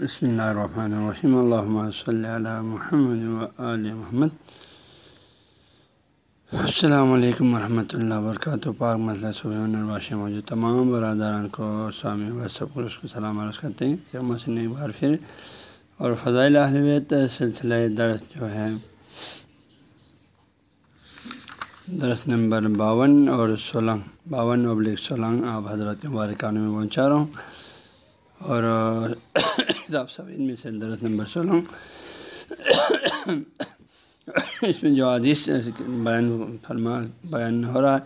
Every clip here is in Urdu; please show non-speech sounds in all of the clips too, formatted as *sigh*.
بسم اللہ الرحمن الرحیم اللہ صلی علی محمد و علیہ محمد السلام علیکم ورحمۃ اللہ وبرکاتہ پاک مسئلہ صبح موجود تمام برادران کو سامع و سب کو اس کو سلام عرض کرتے ہیں جب مسئلہ ایک بار پھر اور فضائل اہلیت سلسلہ درس جو ہے، درس نمبر باون اور سولہ، باون ابلک سولہ، آپ حضرت مبارکانوں میں پہنچا رہا ہوں اور کتاب سب ان میں سے درس نمبر سولہ *coughs* اس میں جو حدیث بیان فرما بیان ہو رہا ہے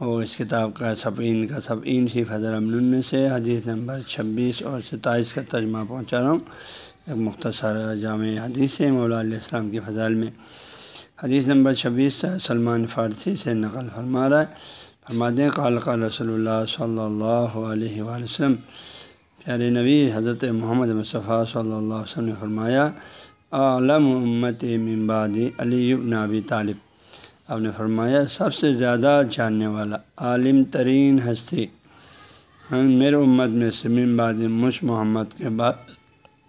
وہ اس کتاب کا سبعین کا سبعین صرف حضر امن میں سے، حدیث نمبر چھبیس اور ستائیس کا ترجمہ پہنچا رہا ہوں. ایک مختصر جامع حدیث ہے مولا علیہ السلام کے فضائل میں. حدیث نمبر چھبیس، سلمان فارسی سے نقل فرما رہا ہے. فرمادیں قال قال رسول اللہ صلی اللہ علیہ وآلہ وسلم پیارے نبی، حضرت محمد مصطفیٰ صلی اللہ علیہ وسلم نے فرمایا عالم امت ممبادی علی ابن ابی طالب. آپ نے فرمایا، سب سے زیادہ جاننے والا عالم ترین ہستی میرے امت میں سے ممباد مش محمد کے بعد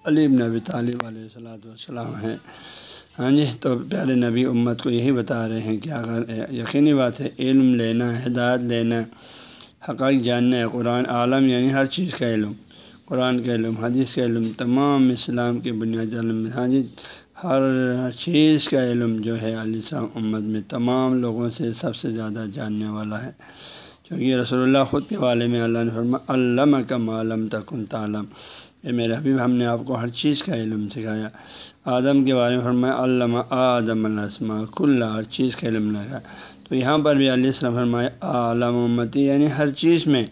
علی ابن ابی طالب علیہ السلاۃ والسلام ہیں. ہاں جی تو پیارے نبی امت کو یہی بتا رہے ہیں کہ اگر یقینی بات ہے، علم لینا، ہدایت لینا، حقائق جاننا ہے، قرآن عالم یعنی ہر چیز کا علم۔ قرآن کا علم، حدیث کا علم، تمام اسلام کے بنیادی علم ہاں جی ہر چیز کا علم جو ہے علیہ السلام امت میں تمام لوگوں سے سب سے زیادہ جاننے والا ہے۔ چونکہ رسول اللہ خود کے والے میں اللہ نے فرما علامہ کا معلوم تکن تعلم۔ یہ میرے حبیب، ہم نے آپ کو ہر چیز کا علم سکھایا۔ آدم کے بارے میں فرمایا علامہ آدم السمہ کل ہر چیز کا علم لگا۔ تو یہاں پر بھی علیہ السلام فرمایا، عالم امتی یعنی ہر چیز میں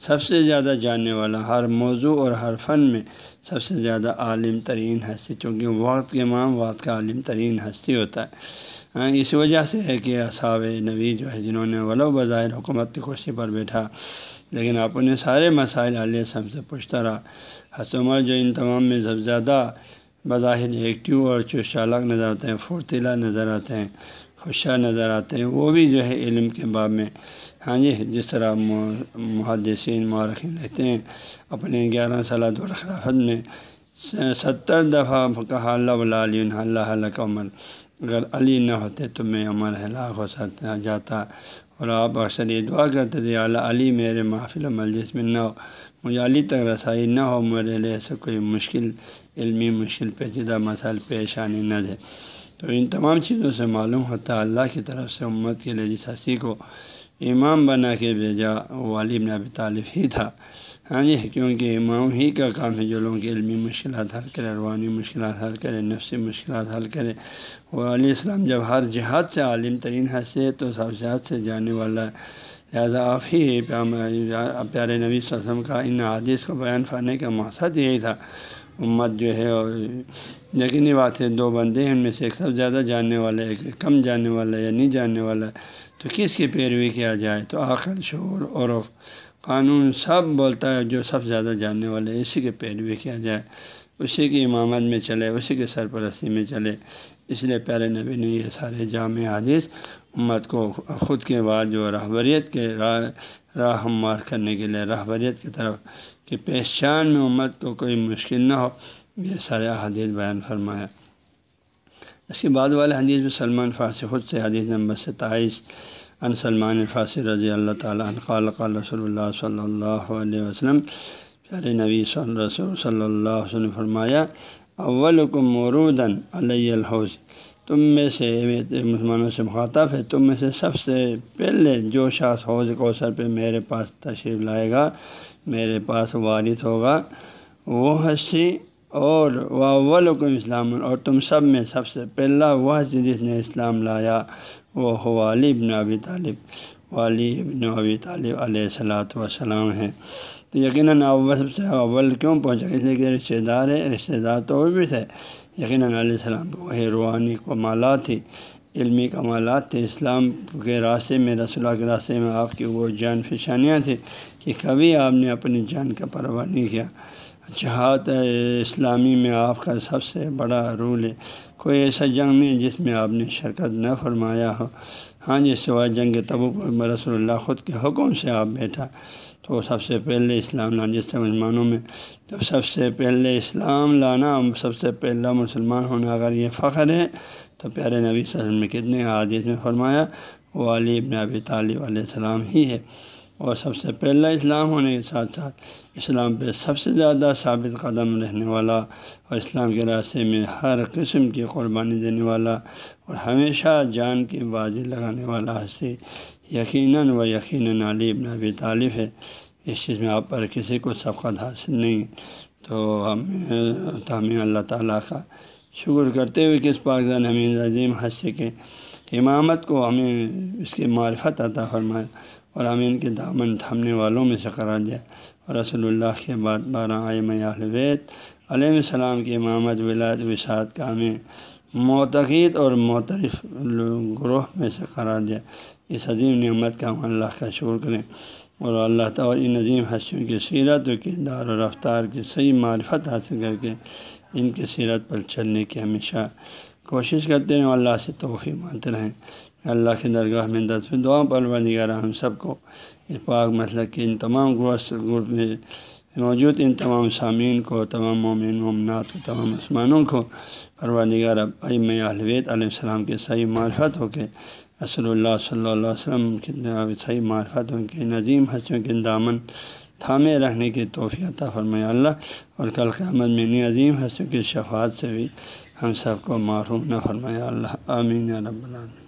سب سے زیادہ جاننے والا ہر موضوع اور ہر فن میں سب سے زیادہ عالم ترین ہستی، چونکہ وقت کے امام وقت کا عالم ترین ہستی ہوتا ہے۔ ہاں، اس وجہ سے ہے کہ اصاب نبی جو ہے، جنہوں نے ولو بظاہر حکومت کی کرسی پر بیٹھا، لیکن آپ نے سارے مسائل علیہ سب سے پوچھتا رہا۔ حس عمر جو ان تمام میں سب زیادہ بظاہر ایکٹیو اور چالک نظر آتے ہیں، فورتیلا نظر آتے ہیں۔ ہوشیار نظر آتے ہیں، وہ بھی جو ہے علم کے باب میں۔ ہاں جی جس طرح محدثین، مورخین رہتے ہیں، اپنے گیارہ سالہ دور خلافت میں ستر دفعہ کہا، اللہ علی، اللہ علیہ عمر۔ اگر علی نہ ہوتے تو میں عمر ہلاک ہو سکتا، جاتا۔ اور آپ اکثر یہ دعا کرتے تھے اللہ، علی میرے محفل و مجلس میں نہ ہو۔ مجھے علی تک رسائی نہ ہو میرے لیے ایسا کوئی مشکل، علمی مشکل پیچیدہ مسائل پیشانی نہ دے۔ تو ان تمام چیزوں سے معلوم ہوتا ہے اللہ کی طرف سے امت کے لیے جس ہنسی کو امام بنا کے بھیجا، وہ علیم ابی طالب ہی تھا۔ ہاں جی کیونکہ امام ہی کا کام ہے جو لوگوں کی علمی مشکلات حل کرے، روانی مشکلات حل کرے، نفسی مشکلات حل کرے۔ وہ علیہ السلام جب ہر جہاد سے عالم ترین حیثیت تو سب جہاد سے جانے والا ہے لہٰذا آپ ہی پیارے نبی وسلم کا ان حادث کو بیان فرنے کا مقصد یہی تھا۔ امت جو ہے اور یقینی بات ہے، دو بندے ہیں، ان میں سے ایک سب زیادہ جاننے والا ہے ایک کم جاننے والا ہے یا نہیں جاننے والا ہے تو کس کی پیروی کیا جائے؟ تو آخر شعور عرف۔ قانون سب بولتا ہے، جو سب زیادہ جاننے والے اسی کی پیروی کیا جائے۔ اسی کی امامت میں چلے، اسی کے سرپرستی میں چلے۔ اس لیے پیارے نبی نے یہ سارے جامع حادث امت کو خود کے بعد جو رہبریت کے راہ راہ ہموار کرنے کے لیے، رہبریت کی طرف، کہ پہچان میں امت کو کوئی مشکل نہ ہو، یہ سارے حدیث بیان فرمایا اس کے بعد والے حدیث میں سلمان فارسی خود سے، حدیث نمبر ستائیس۔ ان سلمان فارسی رضی اللہ تعالیٰ قال قال رسول اللہ صلی اللہ علیہ وسلم، پیارے نبی صلی رسول صلی اللہ علیہ وسلم فرمایا اول کو علیہ الحوض تم میں سے مسلمانوں سے مخاطب ہے، تم میں سے سب سے پہلے جو شاخ حوض کو سر پہ میرے پاس تشریف لائے گا، میرے پاس وارث ہوگا، وہ ہنسی اور وہ اسلام اور تم سب میں سب سے پہلا وہ جس نے اسلام لایا وہ والی ابن ابی طالب والی ابن ابی طالب علیہ السلاۃ وسلام ہیں۔ تو یقیناً اول سب سے اول کیوں پہنچا اس لیے کہ رشتے دار ہے رشتے دار تو اور بھی تھے۔ یقیناً علیہ السلام کو وہی روحانی کمالات تھی، علمی کمالات تھے۔ اسلام کے راستے میں، رسول اللہ کے راستے میں آپ کی وہ جان فشانیاں تھیں کہ کبھی آپ نے اپنی جان کا پرواہ نہیں کیا۔ جہاد اسلامی میں آپ کا سب سے بڑا رول ہے۔ کوئی ایسا جنگ نہیں جس میں آپ نے شرکت نہ فرمایا ہو۔ ہاں جی سوائے جنگ تبو رسول اللہ خود کے حکم سے آپ بیٹھا۔ تو سب سے پہلے اسلام لانا، جس سے مسلمانوں میں جب سب سے پہلے اسلام لانا، سب سے پہلا مسلمان ہونا اگر یہ فخر ہے، تو پیارے نبی صلی اللہ علیہ وسلم نے کتنے عادث میں فرمایا، وہ علی ابن ابی طالب علیہ السلام ہی ہے۔ اور سب سے پہلا اسلام ہونے کے ساتھ ساتھ اسلام پہ سب سے زیادہ ثابت قدم رہنے والا اور اسلام کے راستے میں ہر قسم کی قربانی دینے والا اور ہمیشہ جان کی بازی لگانے والا ہنسی یقیناً و یقیناً علی ابن ابی طالب ہے۔ اس چیز میں آپ پر کسی کو سبقت حاصل نہیں۔ تو ہمیں تو ہمیں اللہ تعالیٰ کا شکر کرتے ہوئے کس پاکستان ہمیں عظیم ہنسی کے امامت کو ہمیں اس کی معرفت عطا فرمائے۔ اور ہمیں ان کے دامن تھامنے والوں میں سے قرار دیا۔ اور رسول اللہ کے بعد بارہ آئم الوید علیہ السلام کی امامت ولاد وسعت کا ہمیں معتقد اور معترف گروہ میں سے قرار دیا۔ اس عظیم نعمت کا ہم اللہ کا شکر کریں۔ اور اللہ تعالیٰ ان عظیم حسیوں کی سیرت و کردار و رفتار کی صحیح معرفت حاصل کر کے ان کی سیرت پر چلنے کی ہمیشہ کوشش کرتے رہیں اللہ سے توفیع مانتے رہیں۔ اللہ کے درگاہ میں دس دعا پرور نگارہ ہم سب کو اس پاک مسئلہ کے ان تمام گروپ میں موجود ان تمام سامعین کو، تمام مومن مومنات کو، تمام عثمانوں کو پرور نگار ابیم الوید علیہ السلام کے صحیح معرفت ہو کے، رسول اللہ صلی اللہ علیہ وسلم کے صحیح معرفت ہو کے، نظیم حسوں کے دامن تھامے رہنے کی توفیع عطا فرمایا اللہ۔ اور کل قیامت میں نی عظیم حسوں کی شفاعت سے بھی ہم سب کو معروم نہ فرمایا اللہ۔ آمین رب العالمین۔